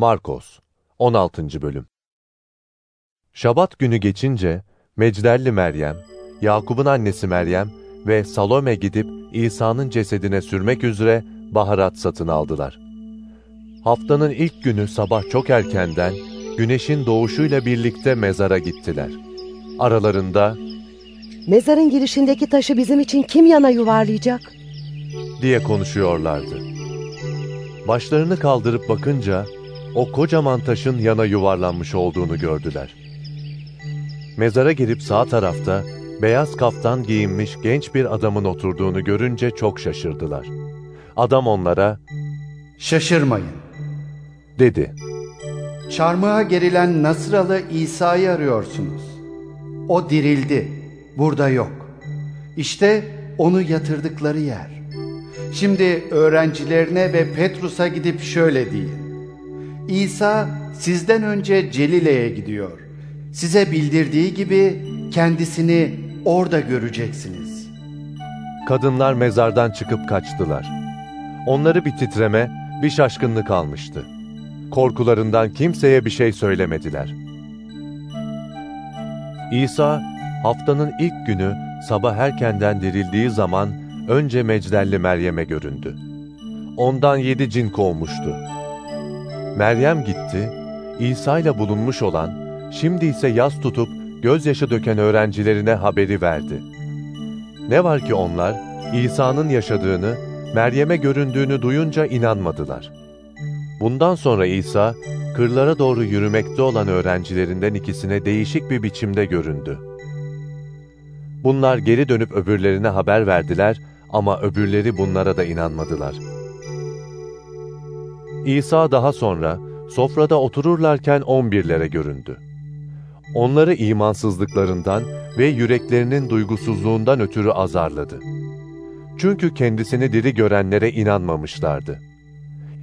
Markos 16. Bölüm Şabat günü geçince Mecdelli Meryem, Yakup'un annesi Meryem ve Salome gidip İsa'nın cesedine sürmek üzere baharat satın aldılar. Haftanın ilk günü sabah çok erkenden güneşin doğuşuyla birlikte mezara gittiler. Aralarında Mezarın girişindeki taşı bizim için kim yana yuvarlayacak? diye konuşuyorlardı. Başlarını kaldırıp bakınca o kocaman taşın yana yuvarlanmış olduğunu gördüler. Mezara girip sağ tarafta beyaz kaftan giyinmiş genç bir adamın oturduğunu görünce çok şaşırdılar. Adam onlara Şaşırmayın. dedi. Çarmıha gerilen Nasıralı İsa'yı arıyorsunuz. O dirildi. Burada yok. İşte onu yatırdıkları yer. Şimdi öğrencilerine ve Petrus'a gidip şöyle deyin. İsa sizden önce Celile'ye gidiyor. Size bildirdiği gibi kendisini orada göreceksiniz. Kadınlar mezardan çıkıp kaçtılar. Onları bir titreme, bir şaşkınlık almıştı. Korkularından kimseye bir şey söylemediler. İsa, haftanın ilk günü sabah erkenden dirildiği zaman önce Mecdelli Meryem'e göründü. Ondan yedi cin kovmuştu. Meryem gitti, İsa ile bulunmuş olan, şimdi ise yas tutup gözyaşı döken öğrencilerine haberi verdi. Ne var ki onlar, İsa'nın yaşadığını, Meryem'e göründüğünü duyunca inanmadılar. Bundan sonra İsa, kırlara doğru yürümekte olan öğrencilerinden ikisine değişik bir biçimde göründü. Bunlar geri dönüp öbürlerine haber verdiler ama öbürleri bunlara da inanmadılar. İsa daha sonra sofrada otururlarken on birlere göründü. Onları imansızlıklarından ve yüreklerinin duygusuzluğundan ötürü azarladı. Çünkü kendisini diri görenlere inanmamışlardı.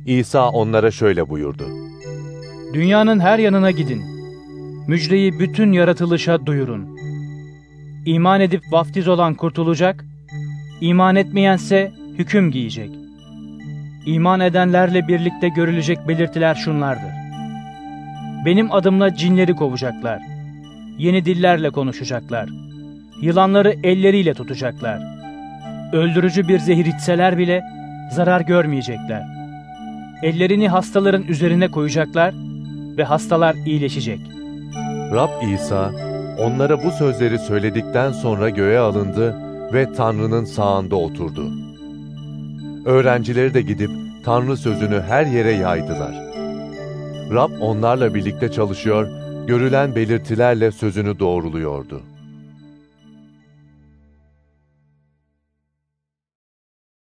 İsa onlara şöyle buyurdu. Dünyanın her yanına gidin. Müjdeyi bütün yaratılışa duyurun. İman edip vaftiz olan kurtulacak, iman etmeyense hüküm giyecek. İman edenlerle birlikte görülecek belirtiler şunlardır. Benim adımla cinleri kovacaklar. Yeni dillerle konuşacaklar. Yılanları elleriyle tutacaklar. Öldürücü bir zehir içseler bile zarar görmeyecekler. Ellerini hastaların üzerine koyacaklar ve hastalar iyileşecek. Rab İsa onlara bu sözleri söyledikten sonra göğe alındı ve Tanrı'nın sağında oturdu. Öğrencileri de gidip Tanrı sözünü her yere yaydılar. Rab onlarla birlikte çalışıyor, görülen belirtilerle sözünü doğruluyordu.